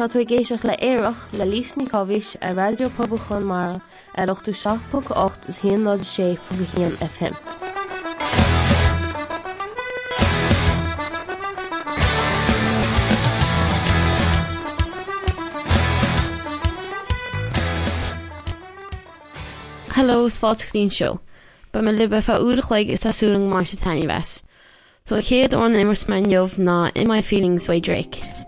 Tá tú géisioach le éireach le lísní cohís a radiopabal mar ar 8ú 6.8 is hí lá sé hían FM. Hello fátín seo, Ba me libe fa údachuig is tásúling mar se taine wes. So chéad an immers man jomh ná in my feelings way Drake.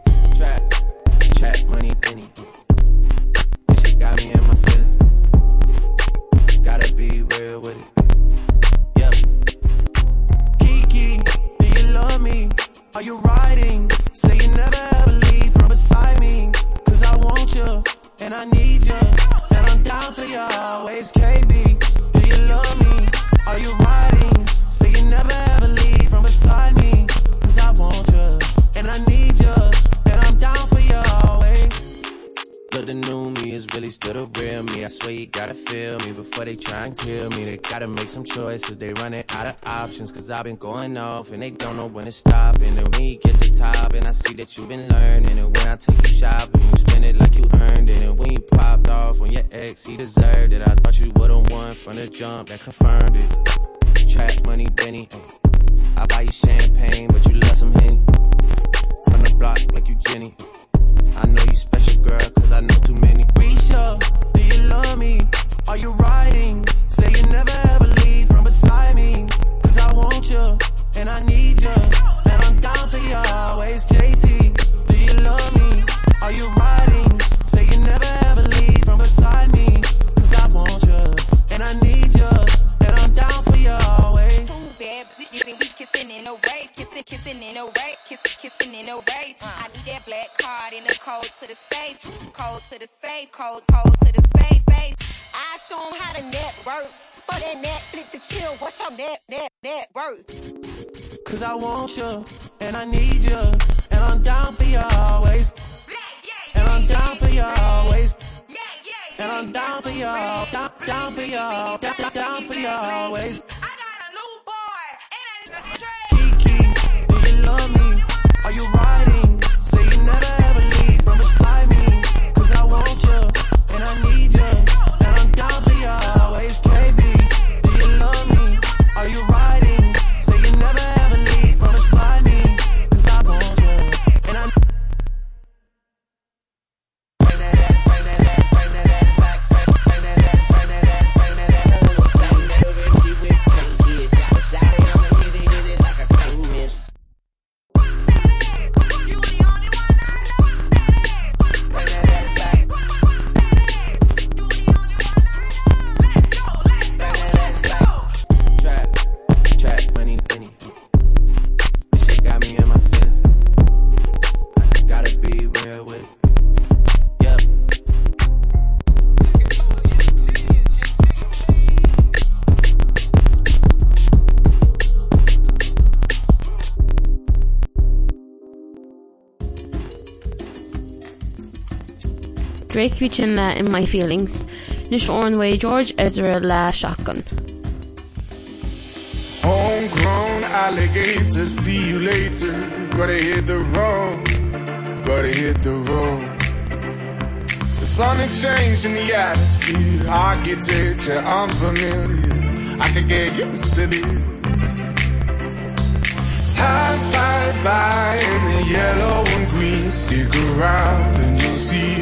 Some choices. They running out of options. Cause I've been going off and they don't know when to stop. And then when you get the top, and I see that you've been learning. And when I take you shopping, you spend it like you earned it. And when you popped off on your ex, he deserved it. I thought you would've won from the jump that confirmed it. Trap money, Benny. I buy you champagne, but you love some Henny. From the block like you Jenny. I know you special girl, cause I know too many. Risha, do Richin le uh, in my feelings. Nis Ornway George Ezra le shotgun. Homegrown alligator, see you later. Gotta hit the road, gotta hit the road. The sun changed in the atmosphere. I get to unfamiliar. I could get used to this. Time flies by in the yellow and green. Stick around and you'll see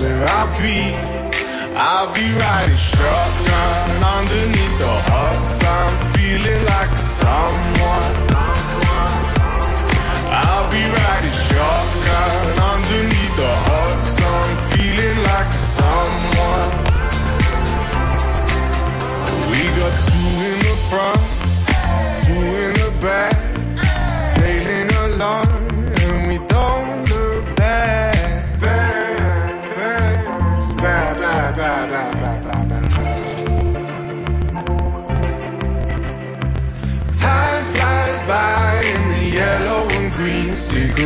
where I'll be. I'll be riding shotgun underneath the hot sun, feeling like someone. I'll be riding shotgun underneath the hot sun, feeling like someone. We got two in the front, two in the back,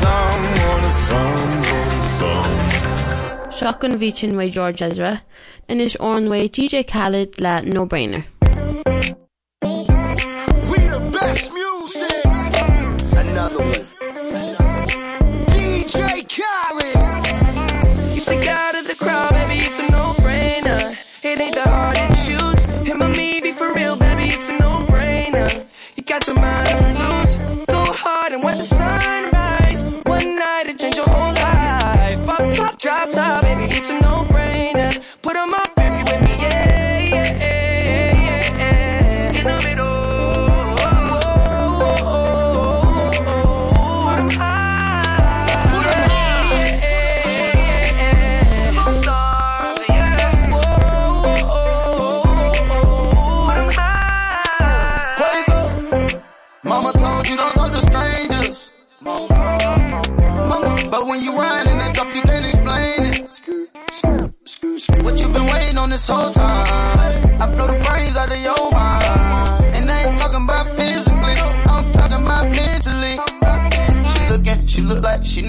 Someone, someone, someone. Seach an bhítin wa George Ezra, inis ornha DJ Khaled le no brainer. We the best music. Another one.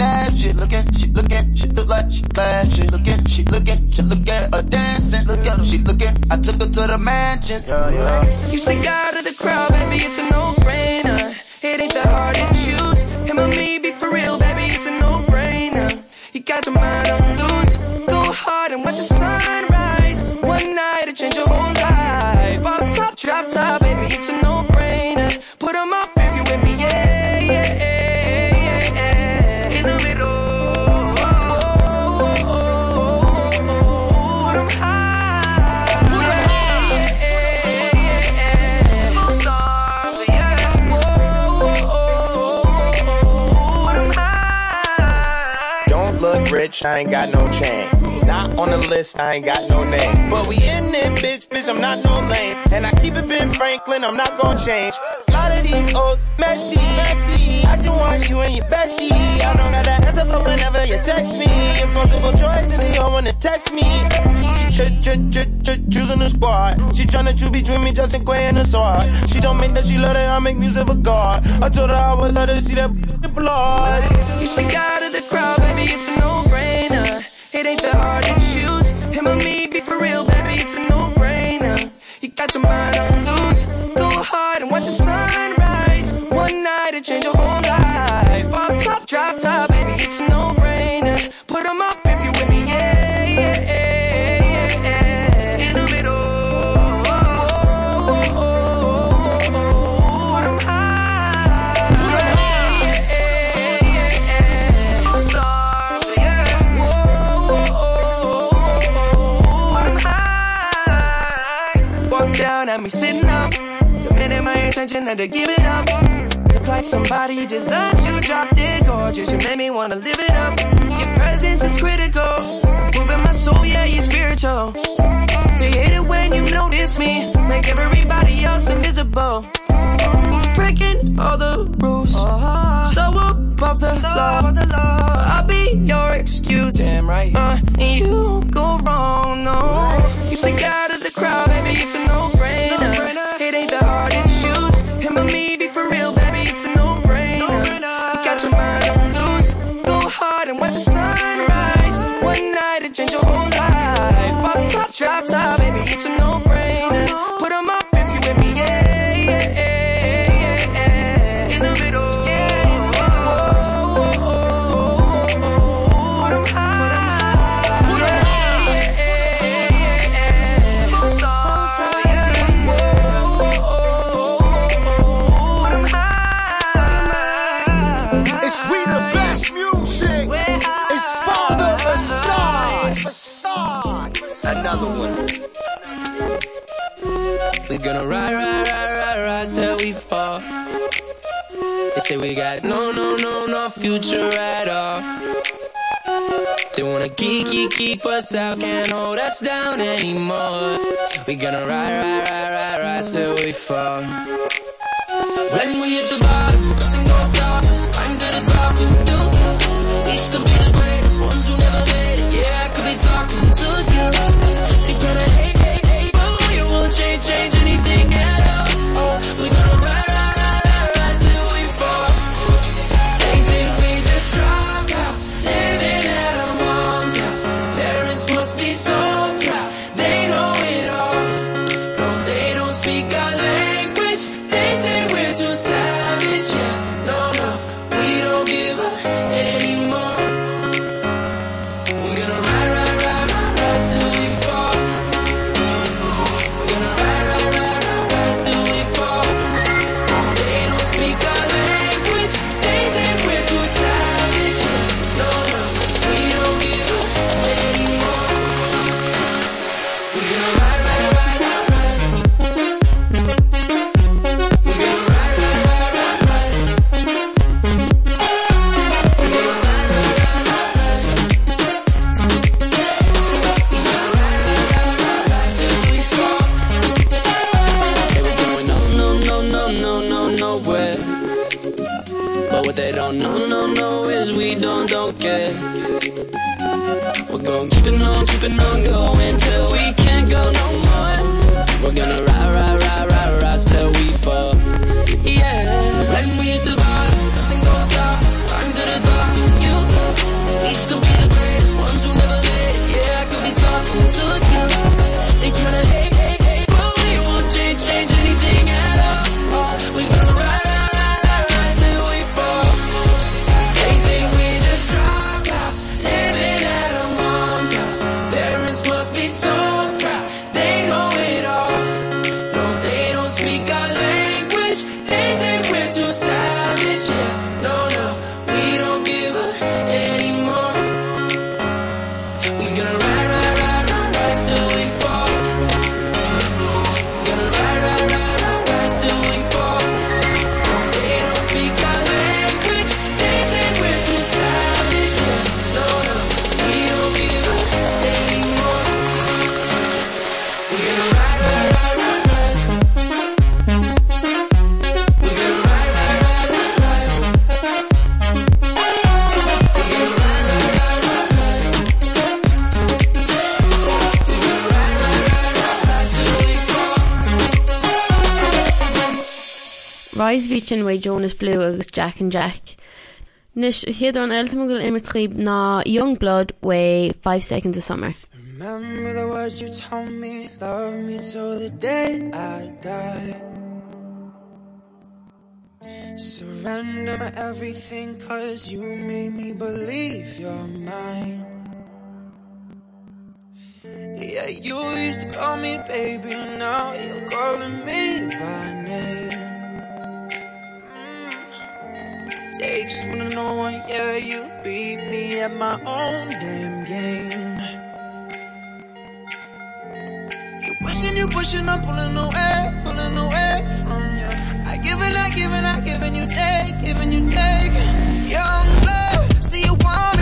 Look like she nasty. Looking, she looking, she look like she flashy. Looking, she looking, she look at her dancing. Look at her, she looking. I took her to the mansion. Yeah, yeah. You stick out of the crowd, baby, it's a no-brainer. It ain't that hard to choose. Him or me, be for real, baby, Rich, I ain't got no chain. Not on the list, I ain't got no name. But we in it, bitch, bitch, I'm not no lame. And I keep it Ben Franklin, I'm not gonna change. lot of these old messy, messy. I just want you and your bestie. I don't got that answer for whenever you text me. It's multiple choice and you don't wanna test me. Ch ch ch ch choosing the squad. She tryna choose between me, Justin Quay and the sword. She don't make that she love that I make music for God. I told her I would let her see that blood. You stick out of the crowd, baby, it's a no-brainer. It ain't that hard to choose. Him or me, be for real, baby, it's a no-brainer. You got your mind on loose. Go hard and watch the sunrise. One night to change your whole sitting up, demanding my attention, had to give it up. Look like somebody designed you, drop it gorgeous. You made me wanna live it up. Your presence is critical, moving my soul, yeah, you're spiritual. They hate it when you notice me, make everybody else invisible. Breaking all the rules. darling, no no no no future at all. They wanna geeky keep us out. Can't hold us down anymore. We gonna ride ride ride ride ride till we fall. When we hit the bottom nothing goes up. I'm gonna talk and do. It could be the sin mé Jonas Blue agus Jack and Jack. Nus hiad an eltamgil immertríb ná Youngblood way 5 seconds a summer. Remember the words you told me love me till the day I die Surrender my everything cause you made me believe you're mine Yeah you used to call me baby now you're calling me by name mistakes when I know I yeah you beat me at my own damn game. You pushing you pushing I'm pulling away pulling away from you. I giving I giving I giving you take giving you take. Young love see you want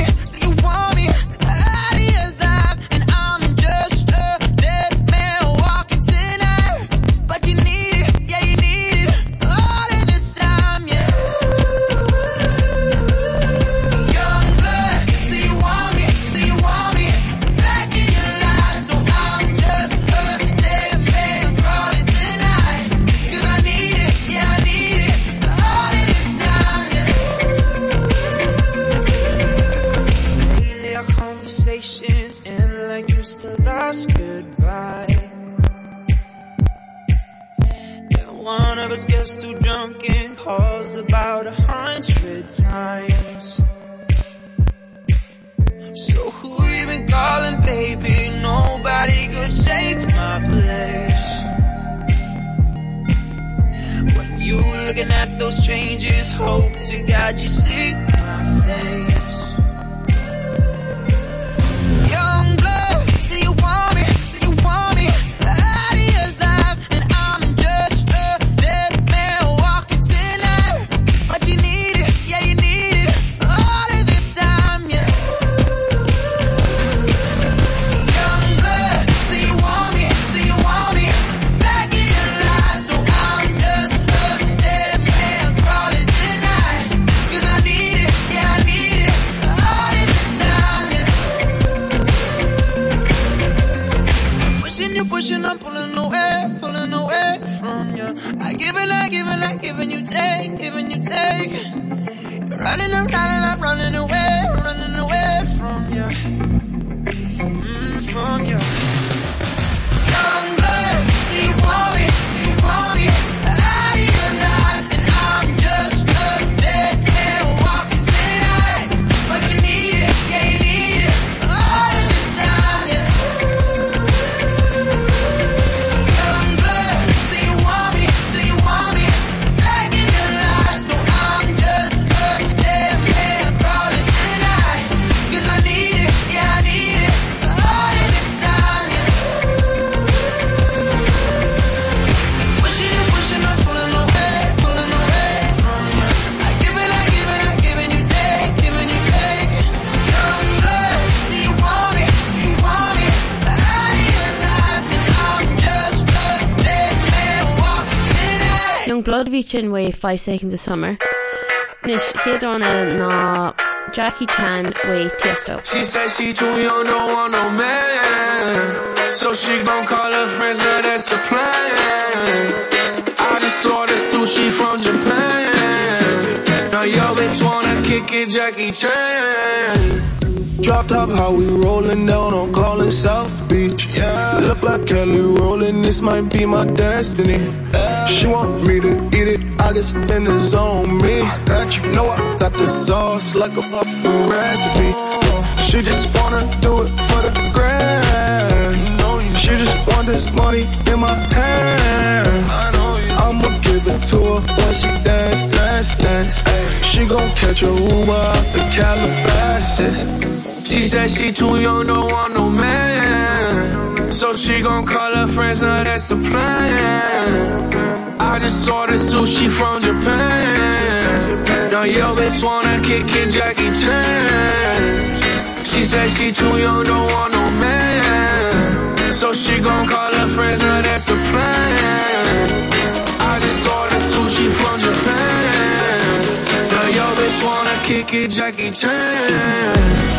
Young blood wa 5 seconds of summer. Nis chéadúna ná Jackie Chan wa tiesto. She said she too young, don't want no man. So she gon' call her friends, now that's the plan. I just ordered sushi from Japan. Now yo bitch wanna kick it, Jackie Chan. Drop top, how we rolling down on calling South Beach. Yeah, look like Kelly rolling. This might be my destiny. She want me to eat it. I guess then it's on me. I got you. Know I got the sauce like a buffet recipe. She just wanna do it for the grand. She just want this money in my hand. I'ma give it to her when she dance, dance, dance. hey She gon' catch a Uber the Calabasas. She said she too young, don't want no man. So she gon' call her friends, now that's the plan. I just saw ordered sushi from Japan. Now yo bitch wanna kick it, Jackie Chan. She said she too young, don't want no man. So she gon' call her friends, now that's the plan. I just ordered sushi from Japan. Now yo bitch wanna kick it, Jackie Chan.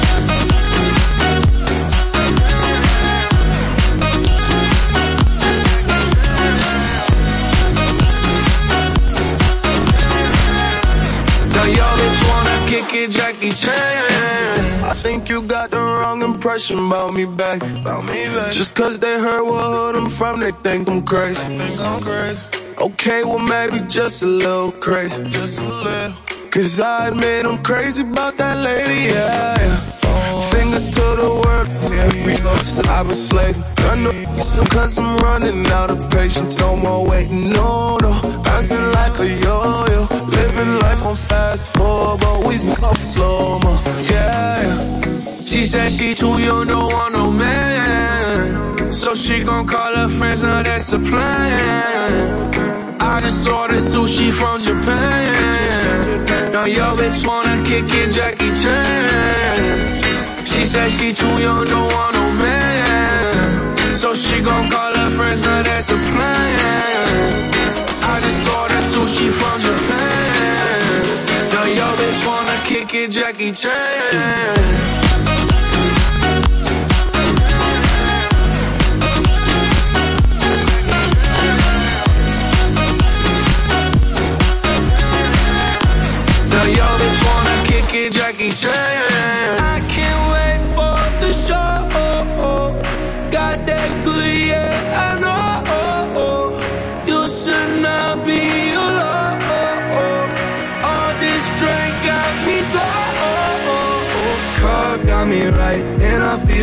Yo bitch wanna kick it, Jackie Chan. I think you got the wrong impression about me back. About me back. Just cause they heard what I'm from, they think I'm crazy. think I'm crazy. Okay, well maybe just a little crazy. Just a little. Cause I admit I'm crazy about that lady, yeah. yeah. Finger to the world, yeah, we know I've been slaving. Gun no, so cause I'm running out of patience. No more waiting, no, no. Bouncing like a yo-yo. Living life on fast forward, we off slow-mo, yeah. She said she too young, don't want no man. So she gon' call her friends, now that's the plan. I just saw ordered sushi from Japan. Now yo bitch wanna kick it, Jackie Chan. She said she too young, don't want no man. So she gon' call her friends, now that's the plan. Kick Jackie Chan.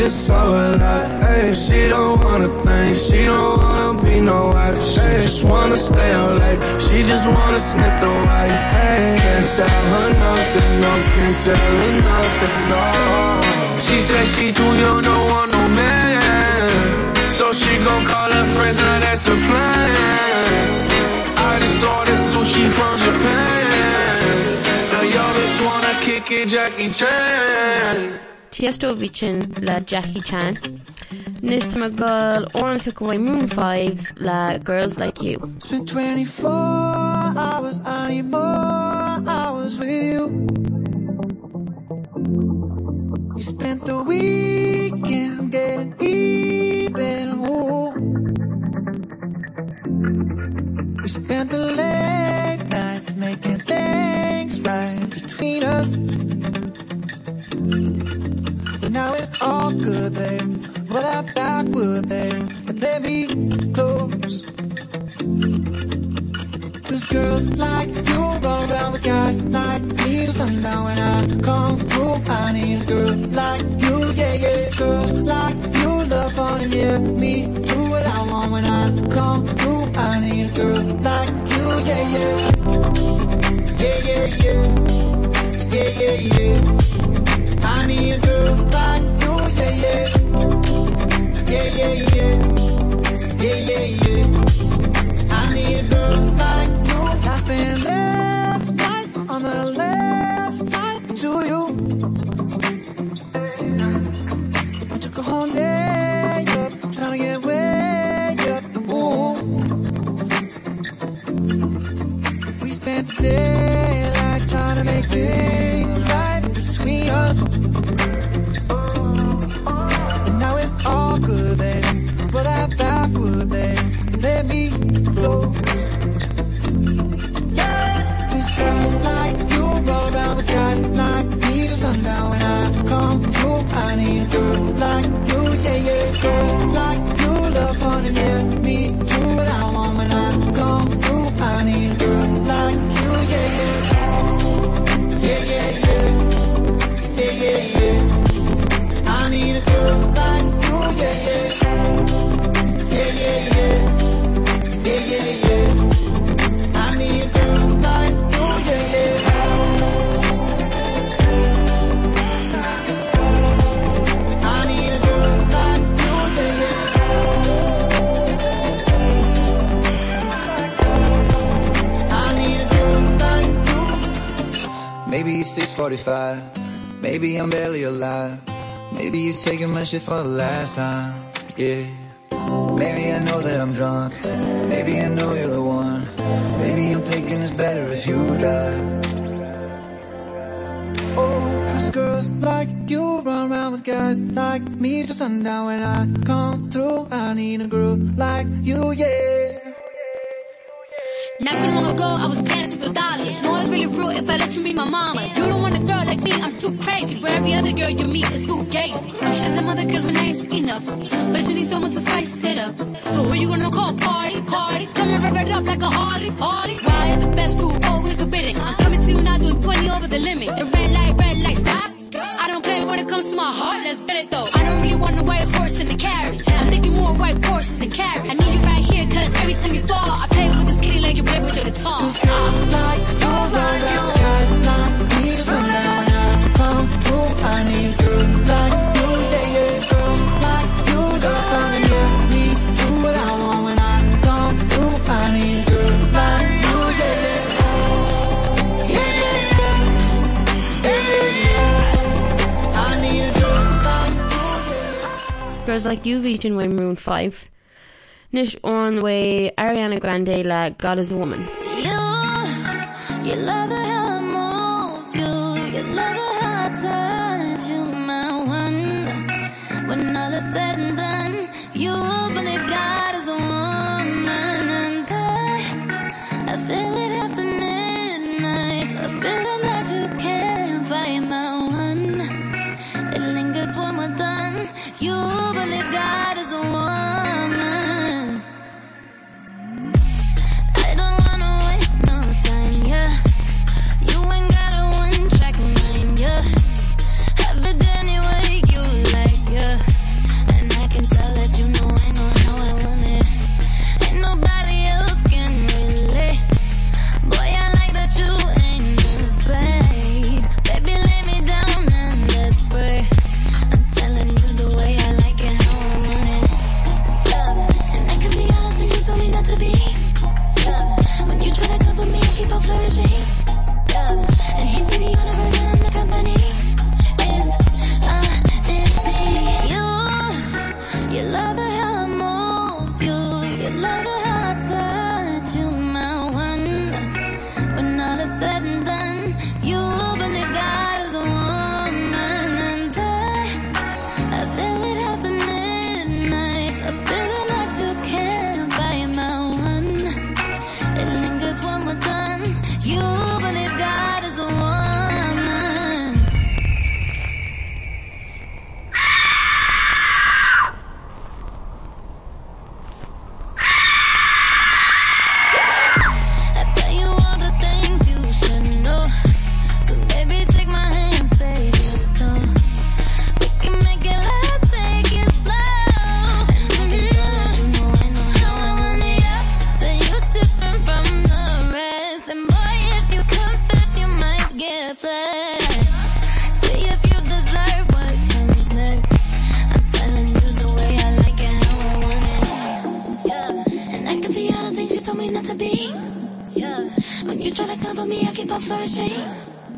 Feel so alive. Hey, she don't wanna think, she don't wanna be no wife. She just wanna stay out late, she just wanna snip the white. Hey, can't tell her nothing, no, can't tell her nothing, no. She said she too young, don't want no man. So she gon' call her friends, now that's a plan. I just ordered sushi from Japan. The youngest wanna kick it, Jackie Chan. Tiesto Vichin le Jackie Chan. Nis me gal oran fi go Maroon 5 le Girls Like You. It's been 24 hours, I need more hours with you. You spent the weekend getting even. Ooh. We spent the late nights making things right between us. But now it's all good, babe. Roll that backward, babe. And let me close. Cause girls like you run around with guys like me sundown when I come through. I need a girl like you, yeah, yeah. Girls like you love fun and yeah, me do what I want when I come through. I need a girl like you, yeah. Yeah, yeah, yeah. Yeah, Maybe it's 645. Maybe I'm barely alive. Maybe you're taking my shit for the last time. Yeah. Maybe I know that I'm drunk. Maybe I know you're the one. Maybe I'm thinking it's better if you drive. Oh, cause girls like you run around with guys like me till sundown when I come through. I need a girl like you, yeah. Not too long ago, I was dancing dollars. No, it's really rude if I let you be my mama. You don't want a girl like me, I'm too crazy. Where every other girl you meet is fugazi. I'm sure them other girls were nice enough. But you need someone to spice it up. So who you gonna call? Party, party. Come and rev it up like a Harley, Harley. Why is the best food always forbidden? I'm coming to you now doing 20 over the limit. The red light, red light, stop. I don't play when it comes to my heart, let's get it though. I don't really want a white horse in the carriage. I'm thinking more white horses and carriage. I need you right every time you fall, I play with this kitty like you play with your guitar. Cause girls like you run around with guys like me till sundown when I come through. I need a girl like you, yeah, yeah. Girls like you, love fun and yeah, me do what I want when I come through. I need a girl like you, like you, Girls Like You way Maroon 5. Nish on way Ariana Grande le God is a Woman. You, you love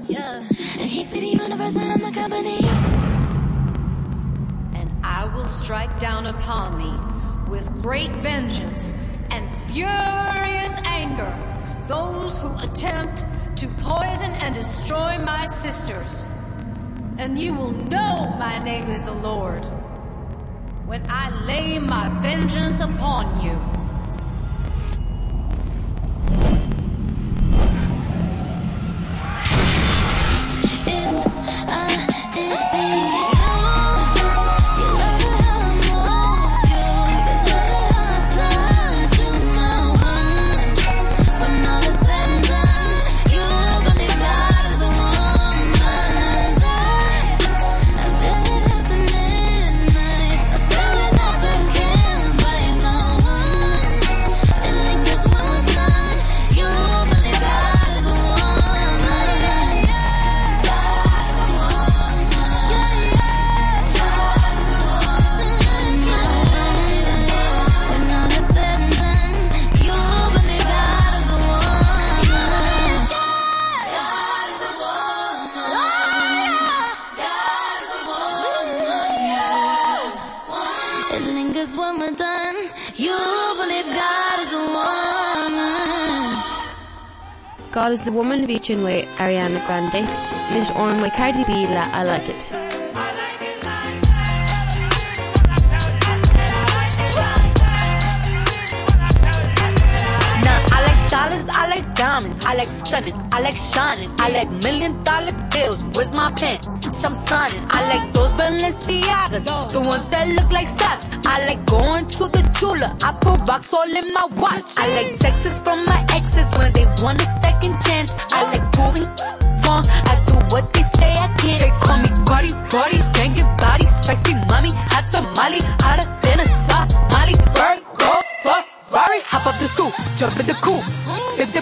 Yeah, and he see the universe when I'm the company. And I will strike down upon thee with great vengeance and furious anger those who attempt to poison and destroy my sisters. And you will know my name is the Lord when I lay my vengeance upon you. It lingers when we're done. You believe God is a woman. God is the woman featuring with Ariana Grande. Miss on with Cardi B la I like it. Now, I like dollars, I like diamonds, I like stunning, I like shining, I like million dollar deals. Where's my pen? I'm signing. I like those Balenciagas, the ones that look like socks. I like going to the Tula, I put rocks all in my watch. I like texts from my exes when they want a second chance. I like proving wrong, I do what they say I can't. They call me Cardi, Cardi, banging body, spicy mommy, hot tamale, hotter than a Somali. Bird, go, fuck. Ferrari, hop up the stoop, jump in the coupe.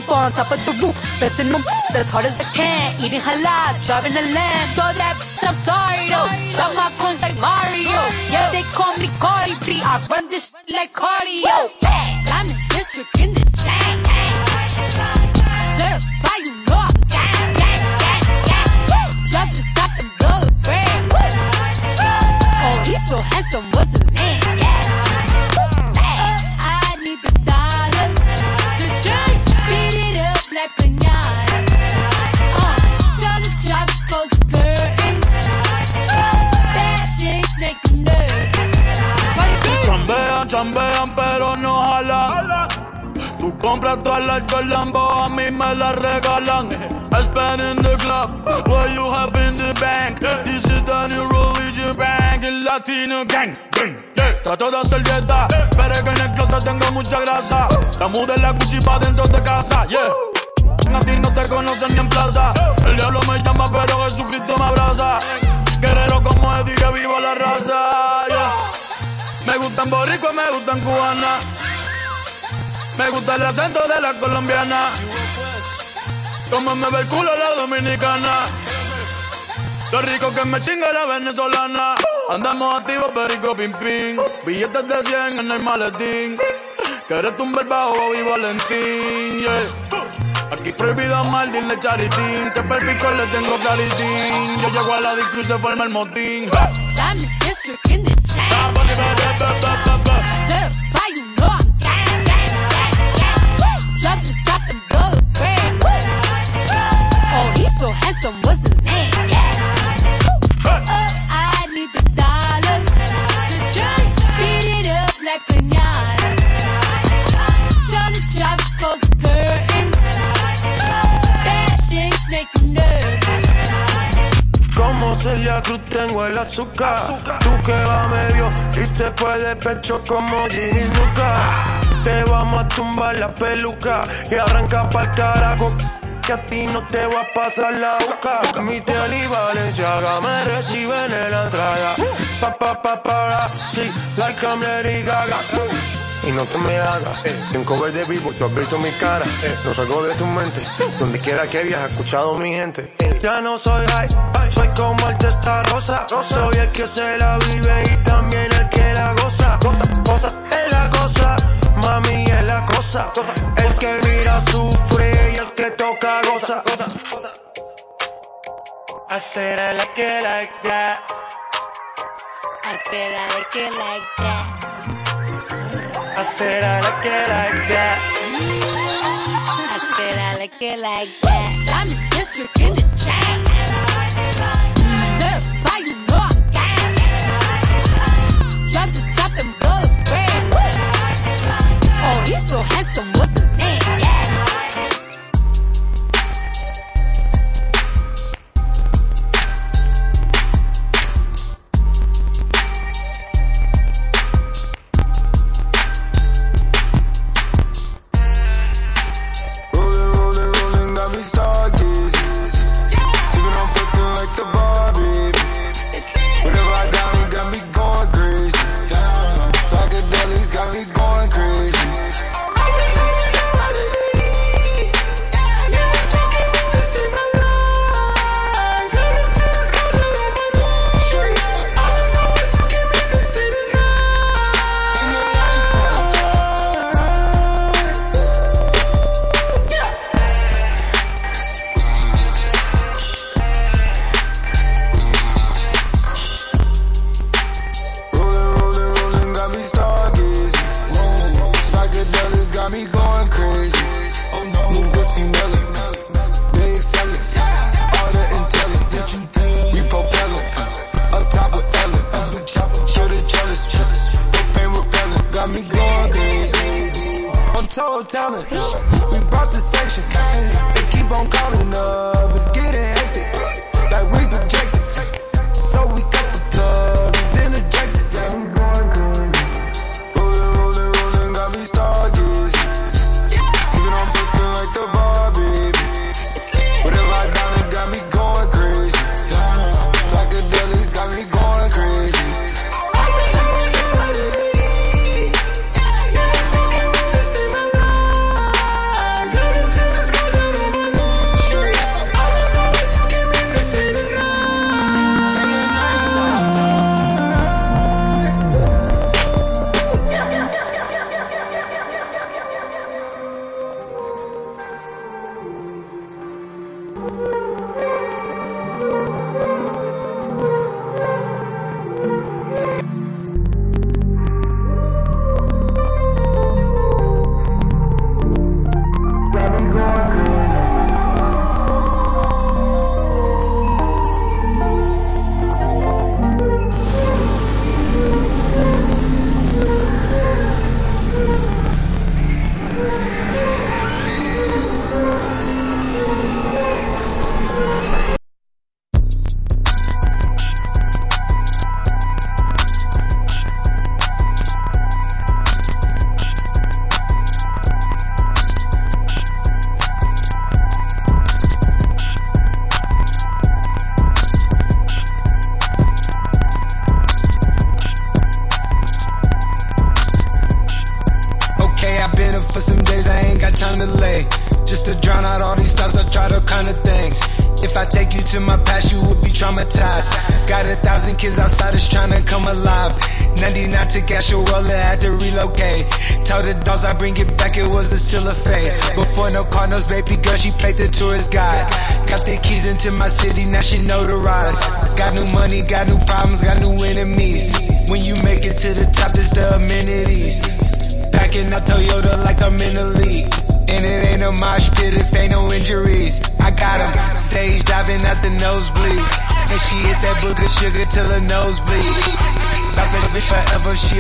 Dip on top of the roof, flexing them as hard as I can. Eating halal, driving a lamb. So that I'm sorry though. Got my coins like Mario. Yeah, they call me Cardi B. I run this like cardio. I'm district in the chain. Certified, you know gang, gang, gang, gang. Woo! Drop the top and blow the brand. Oh, he's so handsome, what's his Chambean, pero no jalan. Tú compras todas las Lambo, a mí me las regalan. I spend in the club, what you have in the bank. This is the new religion bank, el latino gang. gang. Trato de hacer dieta, pero es que en el closet tengo mucha grasa. La mudé la Gucci pa' dentro de casa, yeah. A ti no te conocen ni en plaza. El diablo me llama, pero Jesucristo me abraza. Guerrero como Eddie, que viva la raza, yeah. Me gustan boricuas, me gustan cubanas. Me gusta el acento de la colombiana. Como me ve el culo la dominicana. Lo rico que me chinga la venezolana. Andamos activos, perico, pim, pim. Billetes de 100 en el maletín. Que eres tú un verbajo y Valentín, yeah. Aquí prohibido mal, dile Charytín. Que perpico le tengo claritín. Yo llego a la disco y se forma el motín. I'm in district in the chain. Certified, you know I'm gang, gang, gang, gang. Woo! Drop the top and blow the brand. Oh, he's so handsome, what's his name? Celia Cruz tengo el azúcar, tú que va medio y se fue de pecho como Ginny Luca. Te vamos a tumbar la peluca y arranca pa'l carajo que a ti no te va a pasar la boca. Mi tel valenciaga me reciben en la entrada pa pa pa para sí like I'm ready gaga. Y no te me hagas eh. un cover de vivo tú has visto mi cara eh. no salgo de tu mente. Donde quiera que viajes escuchado mi gente eh. ya no soy high soy como el testa rosa rosa. Soy el que se la vive y también el que la goza. Cosa cosa es la cosa. Mami es la cosa. El que mira sufre y el que toca goza. Cosa hacer a la que like that. Hacer a la que like that. Hacer a la que like that. Hacer a la que like that. I'm just in the chat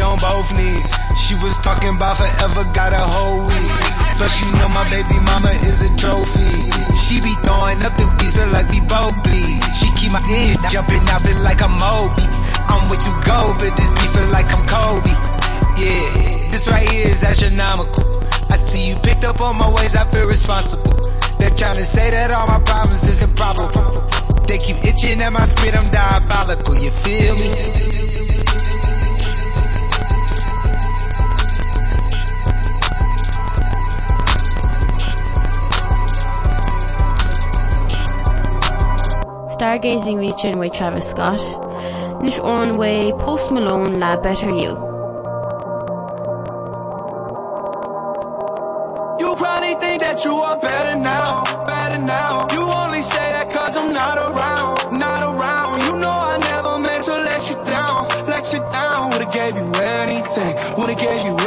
on both knees. She was talking about forever got a whole week. But she know my baby mama is a trophy. She be throwing up the pizza like we both bleed. She keep my head jumping up it like a moby. I'm way too go but this people like I'm Kobe. Yeah this right here is astronomical. I see you picked up on my ways I feel responsible. They're trying to say that all my problems is improbable. They keep itching at my spit I'm diabolical you feel me? Stargazing region way Travis Scott. Nish on way Post Malone la Better You. You probably think that you are better now, better now. You only say that cause I'm not around, not around. You know I never meant to let you down, let you down. Would've gave you anything, would've gave you everything.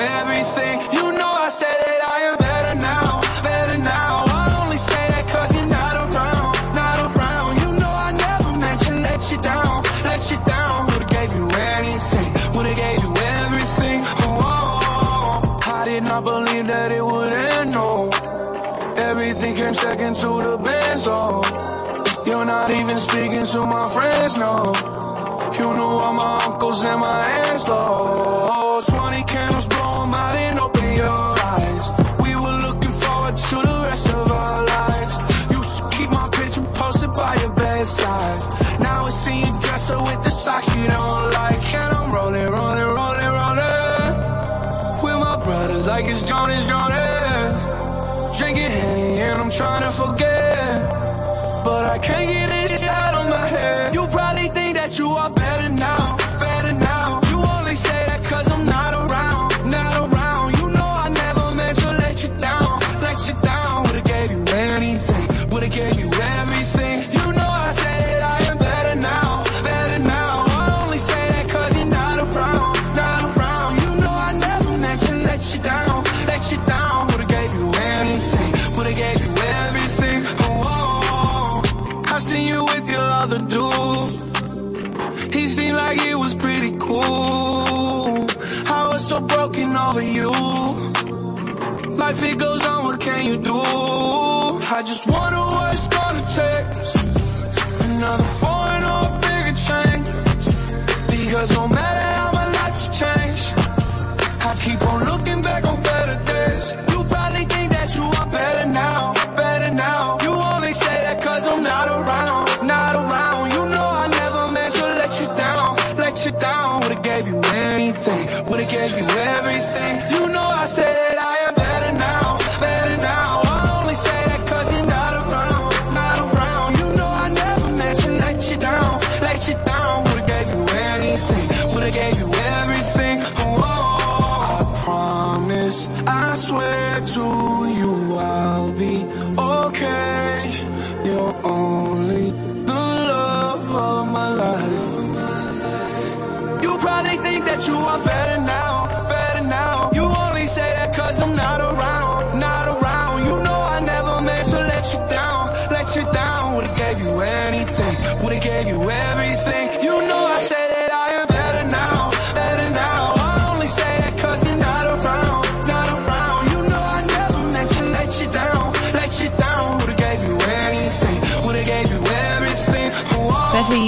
Not even speaking to my friends, no. You know all my uncles and my aunts, though. 20 candles blow 'em out and open your eyes. We were looking forward to the rest of our lives. Used to keep my picture posted by your bedside. Now I see you dress up with the socks you don't like. And I'm rolling, rolling, rolling, rolling. With my brothers like it's Jonestown Jonestown Drinking Henny and I'm trying to forget. But I can't get this shit out of my head. You probably think that you are seemed like it was pretty cool. I was so broken over you. Life it goes on, what can you do? I just wonder what it's gonna take. Another foreign or bigger change. Because no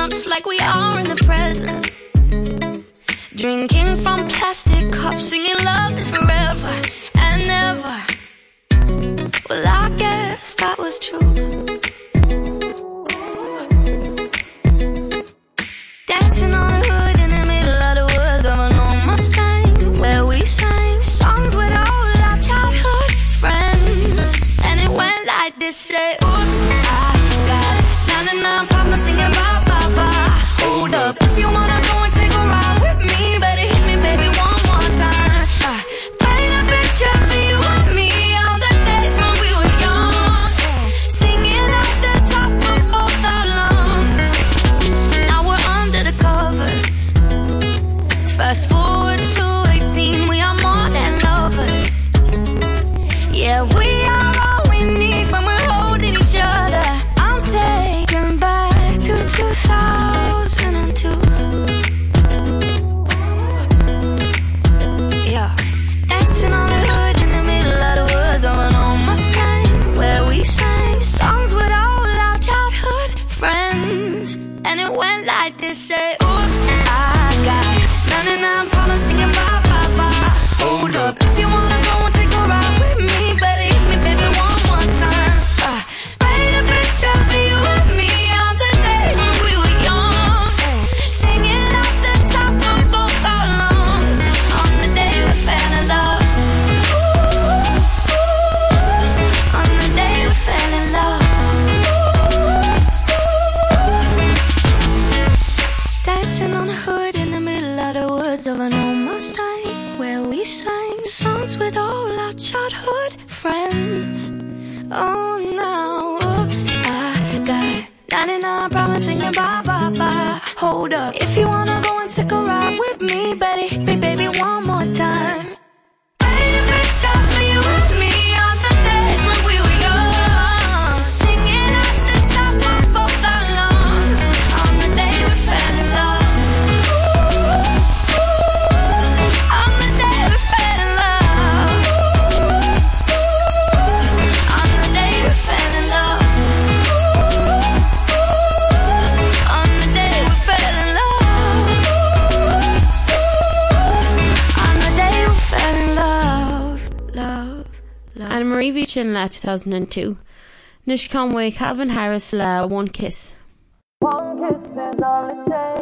grown ups, like we are in the present. Drinking from plastic cups, singing love is forever and never. Well, I guess that was true. Dancing on the hood in the middle of the woods of an old Mustang, where we sang songs with all our childhood friends. And it went like this, say, oops, like say oops I got running out sin la 2002. Nish Conway Calvin Harris le one kiss. One kiss is all it takes.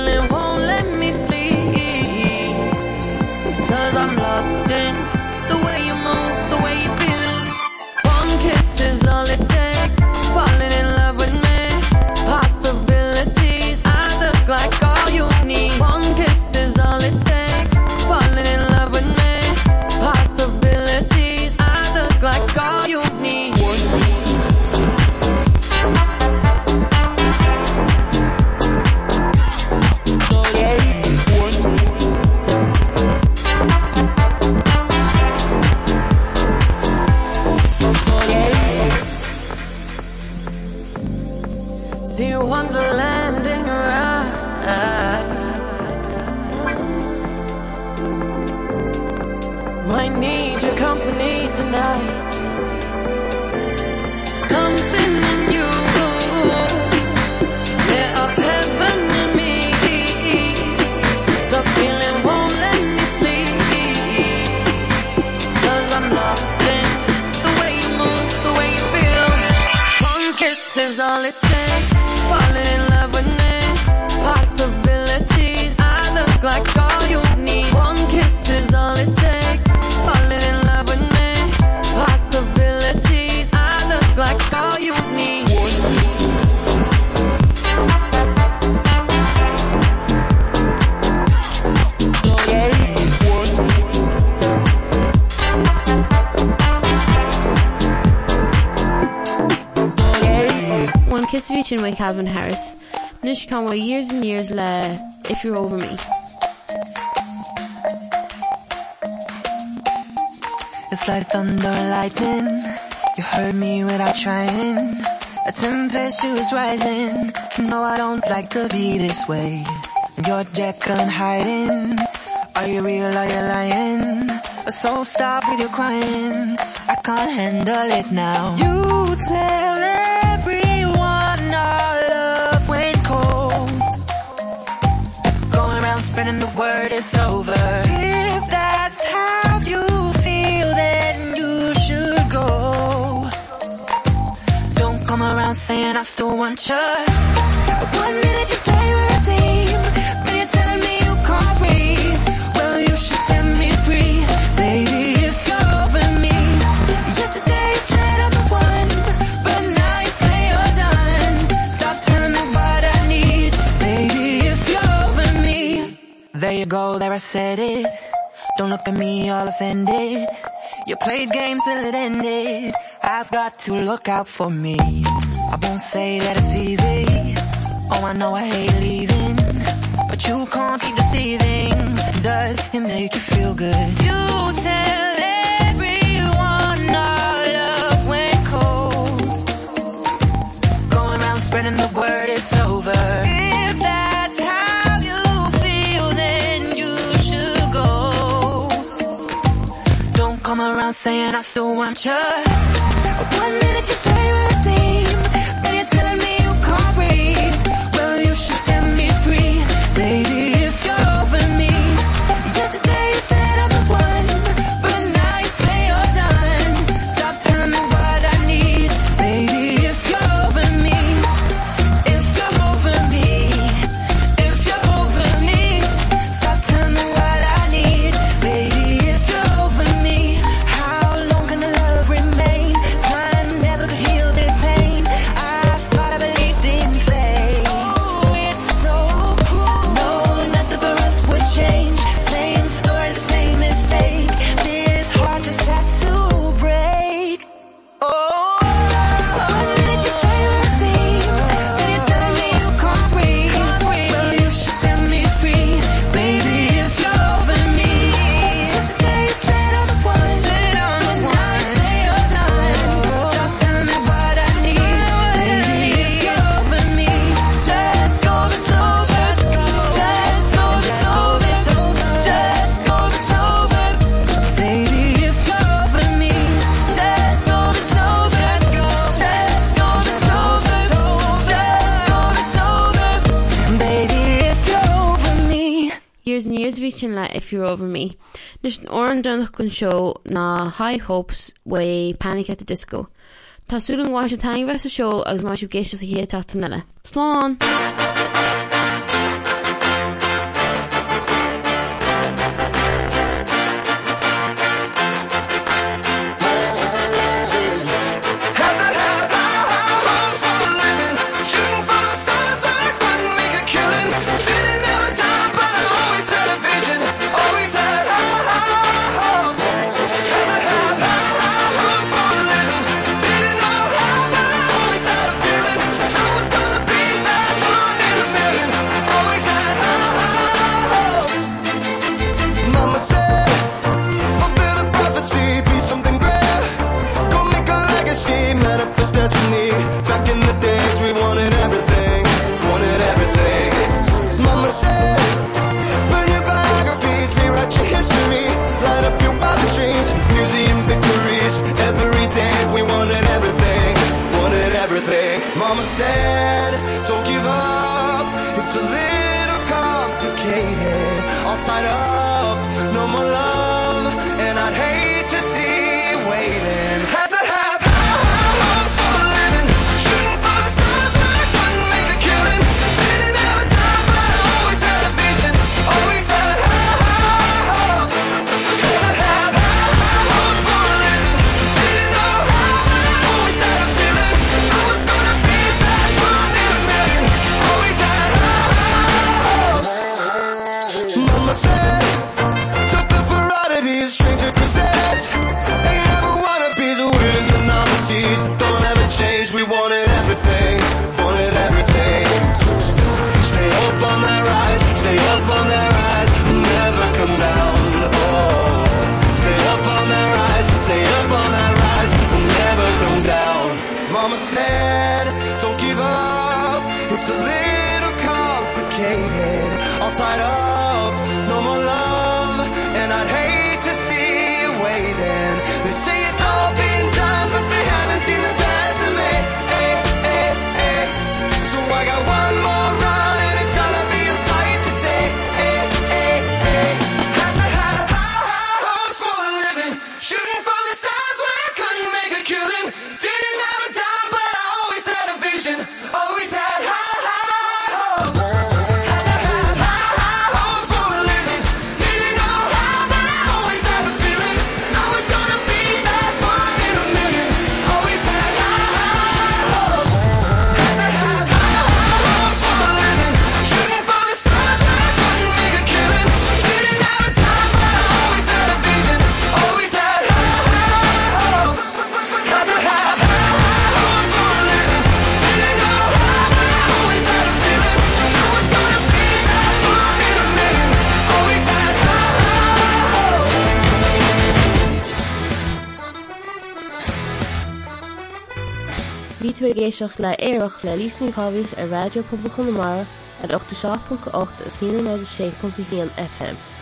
feeling won't let me sleep. Because I'm lost in an kisvíin my Calvin Harris. Nish kan wa years and years le if you're over me. It's like thunder and lightning. You heard me without trying. A tempest you was rising. No, I don't like to be this way. You're Jekyll and hiding. Are you real? Are you lying? A soul stop with your crying. I can't handle it now. You tell it And the word is over. If that's how you feel then you should go. Don't come around saying I still want you one minute you say you're a thief. Go there I said it. Don't look at me all offended. You played games till it ended. I've got to look out for me. I won't say that it's easy. Oh I know I hate leaving but you can't keep deceiving. Does it make you feel good? You tell everyone our love went cold. Spreading the word it's over. around saying I still want you one minute you say you're a If Over Me. Nus an oran donnach gon seo na High Hopes way Panic at the Disco. Tású an gháis a much a seo agus má siú géiste a hé tatanile. Slán! tú a géisioach le éireach le lísní cáhís a radio poblbochan na mar at 8 seach.8 a 16.hían FM.